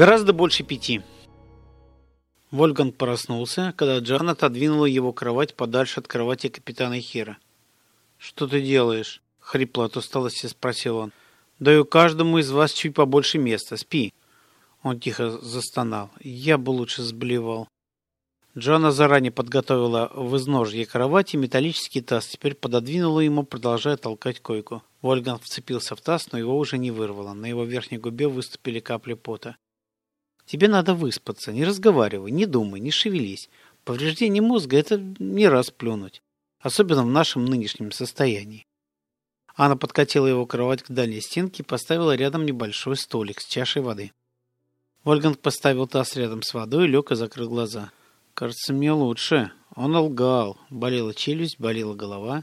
Гораздо больше пяти. Вольганг проснулся, когда Джан отодвинула его кровать подальше от кровати капитана Хира. «Что ты делаешь?» — хрипло от усталости спросил он. «Даю каждому из вас чуть побольше места. Спи». Он тихо застонал. «Я бы лучше сблевал». Джоанна заранее подготовила в изножье кровати металлический таз, теперь пододвинула ему, продолжая толкать койку. Вольган вцепился в таз, но его уже не вырвало. На его верхней губе выступили капли пота. «Тебе надо выспаться. Не разговаривай, не думай, не шевелись. Повреждение мозга – это не раз плюнуть. Особенно в нашем нынешнем состоянии». Анна подкатила его кровать к дальней стенке и поставила рядом небольшой столик с чашей воды. Вольганг поставил таз рядом с водой, лег и закрыл глаза – Кажется, мне лучше. Он лгал. Болела челюсть, болела голова.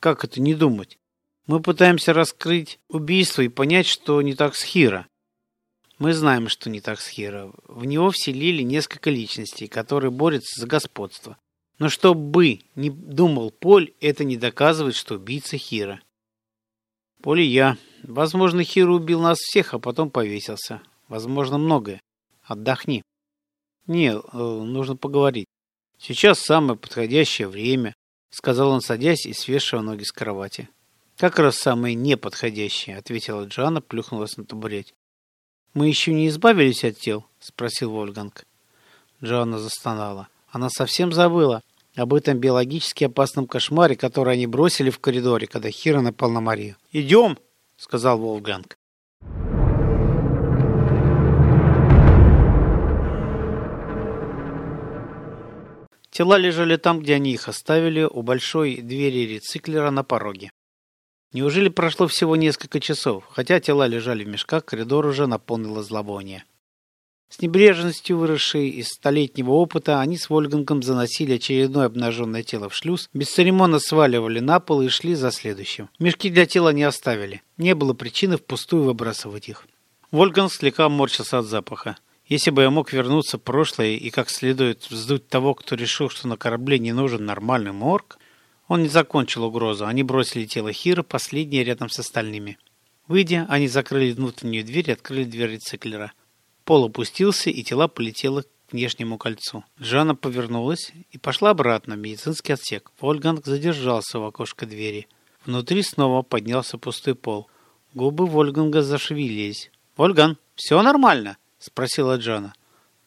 Как это не думать? Мы пытаемся раскрыть убийство и понять, что не так с Хиро. Мы знаем, что не так с Хиро. В него вселили несколько личностей, которые борются за господство. Но что бы ни думал Поль, это не доказывает, что убийца Хира. Поль и я. Возможно, Хиро убил нас всех, а потом повесился. Возможно, многое. Отдохни. «Нет, э, нужно поговорить. Сейчас самое подходящее время», — сказал он, садясь и свешивая ноги с кровати. «Как раз самое неподходящее», — ответила Джоанна, плюхнулась на табурете. «Мы еще не избавились от тел?» — спросил Вольганг. Джоанна застонала. Она совсем забыла об этом биологически опасном кошмаре, который они бросили в коридоре, когда Хира напал на Марию. «Идем!» — сказал Вольганг. Тела лежали там, где они их оставили, у большой двери рециклера на пороге. Неужели прошло всего несколько часов? Хотя тела лежали в мешках, коридор уже наполнило зловоние. С небрежностью, выросшей из столетнего опыта, они с Вольгангом заносили очередное обнаженное тело в шлюз, бесцеремонно сваливали на пол и шли за следующим. Мешки для тела не оставили. Не было причины впустую выбрасывать их. Вольганг слегка морщился от запаха. Если бы я мог вернуться в прошлое и как следует вздуть того, кто решил, что на корабле не нужен нормальный морг, он не закончил угрозу. Они бросили тело Хира, последнее рядом с остальными. Выйдя, они закрыли внутреннюю дверь и открыли дверь рециклера. Пол опустился, и тела полетело к внешнему кольцу. Жанна повернулась и пошла обратно в медицинский отсек. Вольганг задержался в окошко двери. Внутри снова поднялся пустой пол. Губы Вольганга зашевелились. «Вольган, все нормально?» — спросила Джона.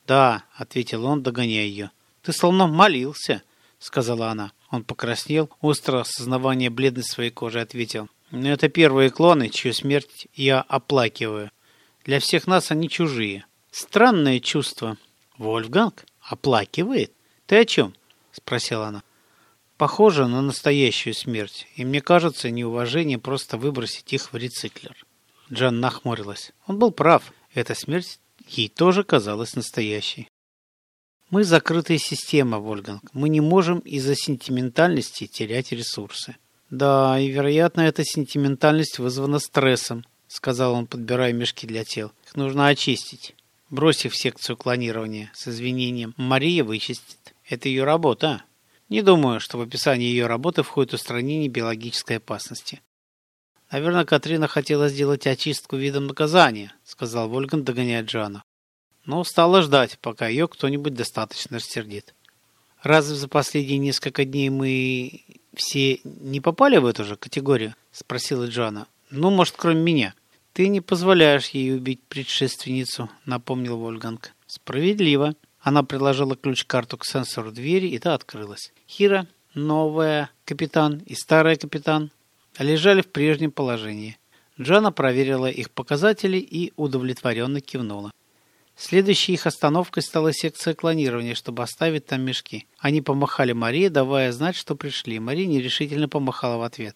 «Да», — ответил он, догоняя ее. «Ты словно молился», — сказала она. Он покраснел, остро осознавание бледности своей кожи ответил. «Но это первые клоны, чью смерть я оплакиваю. Для всех нас они чужие. Странное чувство». «Вольфганг? Оплакивает? Ты о чем?» — спросила она. «Похоже на настоящую смерть, и мне кажется, неуважение просто выбросить их в рециклер». Джан нахмурилась. Он был прав. Эта смерть ей тоже казалась настоящей. Мы закрытая система, Вольганг. Мы не можем из-за сентиментальности терять ресурсы. Да, и, вероятно, эта сентиментальность вызвана стрессом, сказал он, подбирая мешки для тел. Их нужно очистить. Брось их в секцию клонирования с извинением. Мария вычистит. Это ее работа. Не думаю, что в описании ее работы входит устранение биологической опасности. Наверное, Катрина хотела сделать очистку видом наказания, сказал Вольган, догоняя Джана. Но стала ждать, пока ее кто-нибудь достаточно рассердит. Разве за последние несколько дней мы все не попали в эту же категорию? Спросила Джана. Ну, может, кроме меня. Ты не позволяешь ей убить предшественницу, напомнил Вольганг. Справедливо. Она приложила ключ-карту к сенсору двери, и та открылась. Хира, новая капитан и старая капитан лежали в прежнем положении. Джана проверила их показатели и удовлетворенно кивнула. Следующей их остановкой стала секция клонирования, чтобы оставить там мешки. Они помахали Марии, давая знать, что пришли. Мария нерешительно помахала в ответ.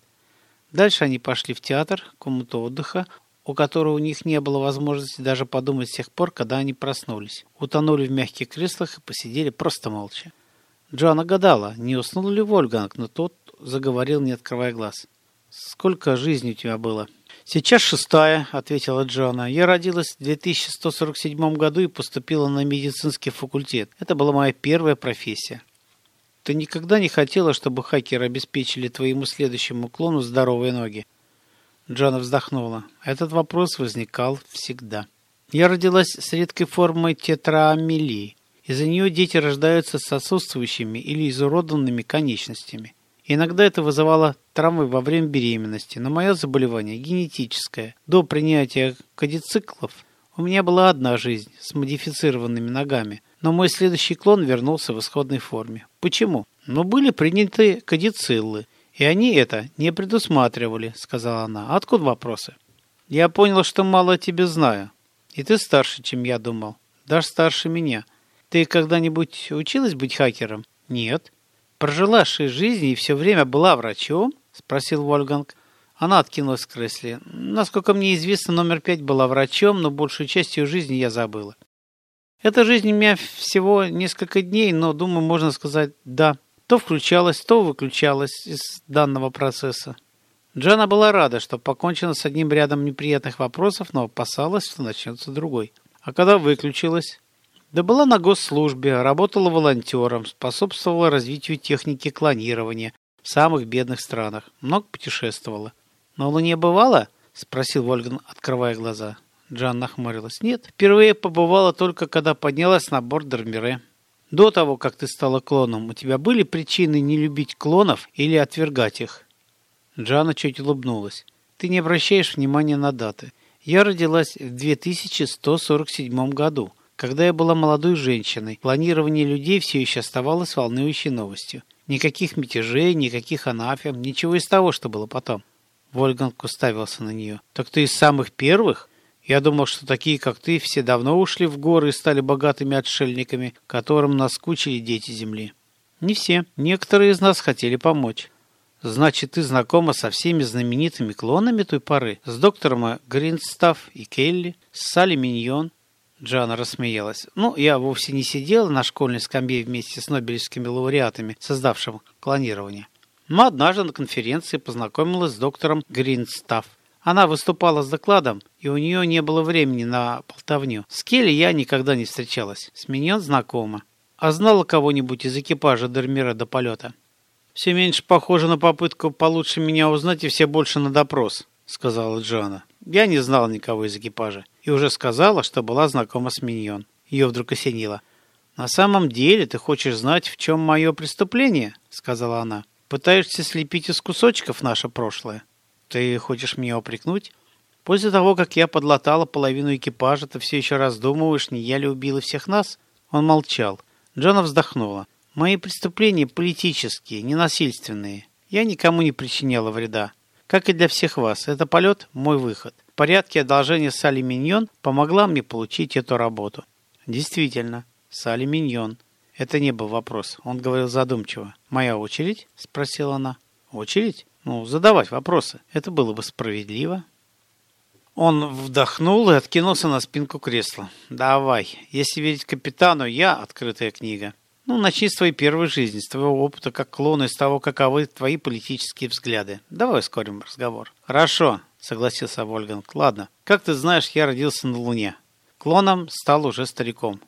Дальше они пошли в театр, комнату отдыха, у которого у них не было возможности даже подумать с тех пор, когда они проснулись. Утонули в мягких креслах и посидели просто молча. Джоанна гадала, не уснул ли Вольганг, но тот заговорил, не открывая глаз. Сколько жизней у тебя было? Сейчас шестая, ответила Джона. Я родилась в 2147 году и поступила на медицинский факультет. Это была моя первая профессия. Ты никогда не хотела, чтобы хакеры обеспечили твоему следующему клону здоровые ноги? Джона вздохнула. Этот вопрос возникал всегда. Я родилась с редкой формой тетраамелии. Из-за нее дети рождаются с отсутствующими или изуродованными конечностями. Иногда это вызывало травмы во время беременности, но мое заболевание генетическое. До принятия кадициклов у меня была одна жизнь с модифицированными ногами, но мой следующий клон вернулся в исходной форме. Почему? Ну, были приняты кадициллы, и они это не предусматривали, сказала она. Откуда вопросы? Я понял, что мало о тебе знаю. И ты старше, чем я думал. Даже старше меня. Ты когда-нибудь училась быть хакером? Нет. Прожила шесть жизней и все время была врачом? Спросил Вольганг. Она откинулась в кресле. Насколько мне известно, номер пять была врачом, но большую часть ее жизни я забыла. Эта жизнь у меня всего несколько дней, но, думаю, можно сказать «да». То включалась, то выключалась из данного процесса. Джана была рада, что покончена с одним рядом неприятных вопросов, но опасалась, что начнется другой. А когда выключилась? Да была на госслужбе, работала волонтером, способствовала развитию техники клонирования в самых бедных странах. Много путешествовала. «На Луне бывала?» – спросил Вольган, открывая глаза. Джан нахмурилась. «Нет, впервые побывала только, когда поднялась на борт Дермире. До того, как ты стала клоном, у тебя были причины не любить клонов или отвергать их?» Джана чуть улыбнулась. «Ты не обращаешь внимания на даты. Я родилась в 2147 году. Когда я была молодой женщиной, планирование людей все еще оставалось волнующей новостью. Никаких мятежей, никаких анафем, ничего из того, что было потом. Вольганг уставился на нее. «Так ты из самых первых? Я думал, что такие, как ты, все давно ушли в горы и стали богатыми отшельниками, которым наскучили дети земли». «Не все. Некоторые из нас хотели помочь». «Значит, ты знакома со всеми знаменитыми клонами той поры? С доктором Гринстафф и Келли, с Салли Миньон, Джана рассмеялась. «Ну, я вовсе не сидела на школьной скамье вместе с нобелевскими лауреатами, создавшим клонирование. Но однажды на конференции познакомилась с доктором Гринстафф. Она выступала с докладом, и у нее не было времени на болтовню. С Келли я никогда не встречалась. С Миньон знакома. А знала кого-нибудь из экипажа Дермира до полета? Все меньше похоже на попытку получше меня узнать и все больше на допрос, сказала Джана. Я не знала никого из экипажа и уже сказала, что была знакома с Миньон. Ее вдруг осенило. «На самом деле ты хочешь знать, в чем мое преступление?» — сказала она. «Пытаешься слепить из кусочков наше прошлое? Ты хочешь меня упрекнуть? После того, как я подлатала половину экипажа, ты все еще раздумываешь, не я ли убила всех нас?» Он молчал. Джона вздохнула. «Мои преступления политические, ненасильственные. Я никому не причиняла вреда. Как и для всех вас, это полет – мой выход порядке одолжения Салли Миньон помогла мне получить эту работу. Действительно, Салли Миньон. Это не был вопрос. Он говорил задумчиво. «Моя очередь?» – спросила она. «Очередь? Ну, задавать вопросы. Это было бы справедливо». Он вдохнул и откинулся на спинку кресла. «Давай. Если верить капитану, я открытая книга. Ну, начни с твоей первой жизни, с твоего опыта как клона, из того, каковы твои политические взгляды. Давай ускорим разговор». «Хорошо согласился Вольганг. Ладно, как ты знаешь, я родился на Луне. Клоном стал уже стариком.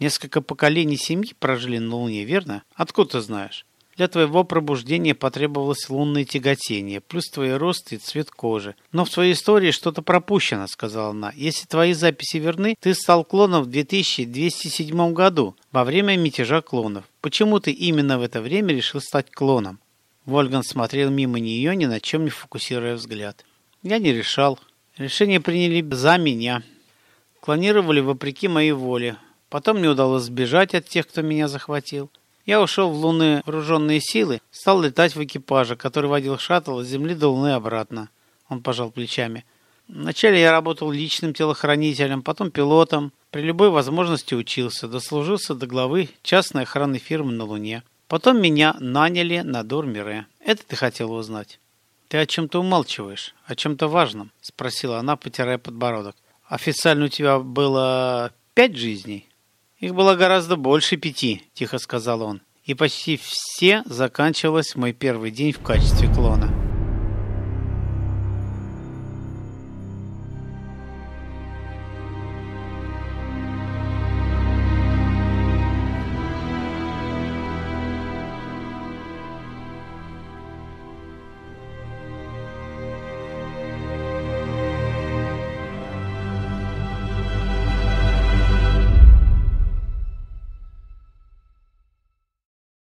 Несколько поколений семьи прожили на Луне, верно? Откуда ты знаешь? Для твоего пробуждения потребовалось лунное тяготение, плюс твой рост и цвет кожи. Но в твоей истории что-то пропущено, сказала она. Если твои записи верны, ты стал клоном в 2207 году, во время мятежа клонов. Почему ты именно в это время решил стать клоном? Вольган смотрел мимо нее, ни на чем не фокусируя взгляд. Я не решал. Решение приняли за меня. Клонировали вопреки моей воле. Потом мне удалось сбежать от тех, кто меня захватил. Я ушел в луны вооруженные силы, стал летать в экипаже, который водил шаттл с Земли до Луны обратно. Он пожал плечами. Вначале я работал личным телохранителем, потом пилотом. При любой возможности учился, дослужился до главы частной охранной фирмы на Луне. Потом меня наняли на Дормире. Это ты хотел узнать? «Ты о чем-то умалчиваешь, о чем-то важном?» – спросила она, потирая подбородок. «Официально у тебя было пять жизней?» «Их было гораздо больше пяти», – тихо сказал он. «И почти все заканчивалось мой первый день в качестве клона».